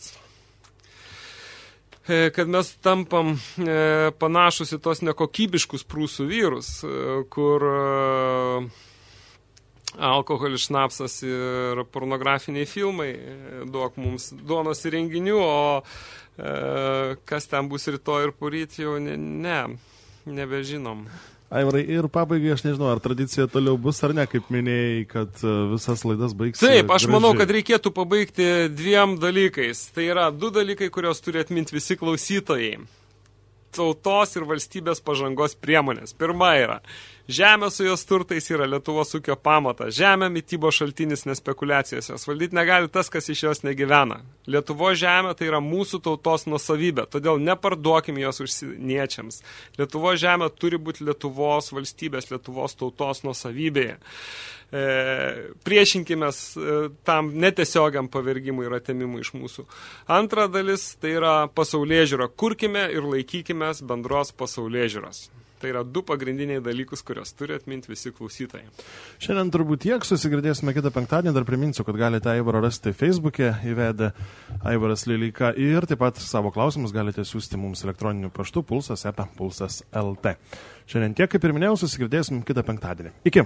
kad mes tampam e, panašus į tos nekokybiškus prūsų vyrus, e, kur alkoholis, šnapsas ir pornografiniai filmai duok mums duonos įrenginių, o kas ten bus rytoj ir poryt jau ne, ne nebežinom. Aivarai, ir pabaigai, aš nežinau, ar tradicija toliau bus ar ne, kaip minėjai, kad e, visas laidas baigs. Taip, aš gražiai. manau, kad reikėtų pabaigti dviem dalykais. Tai yra du dalykai, kuriuos turi atminti visi klausytojai. Tautos ir valstybės pažangos priemonės. Pirma yra Žemė su jos turtais yra Lietuvos ūkio pamatas. Žemė mytybo šaltinis nespekulacijos. Jos valdyti negali tas, kas iš jos negyvena. Lietuvo žemė tai yra mūsų tautos nusavybė, todėl neparduokim jos užsieniečiams. Lietuvo žemė turi būti Lietuvos valstybės, Lietuvos tautos nusavybėje. E, priešinkimės e, tam netiesiogiam pavergimui ir atemimui iš mūsų. Antra dalis tai yra pasaulyje žiūra. Kurkime ir laikykime bendros pasaulyje žiūros. Tai yra du pagrindiniai dalykus, kurios turi atminti visi klausytojai. Šiandien turbūt tiek, susigirdėsime kitą penktadienį, dar priminsiu, kad galite Aivarą rasti Facebook'e, įvedę Aivaras Lilika ir taip pat savo klausimus galite siūsti mums elektroniniu paštu pulsas epa pulsas LT. Šiandien tiek, kaip ir minėjau, susigirdėsim kitą penktadienį. Iki.